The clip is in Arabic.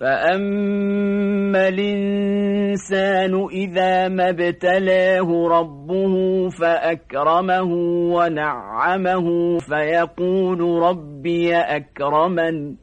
فأما الإنسان إذا ما ابتلاه ربه فأكرمه ونعمه فيقول ربي أكرمن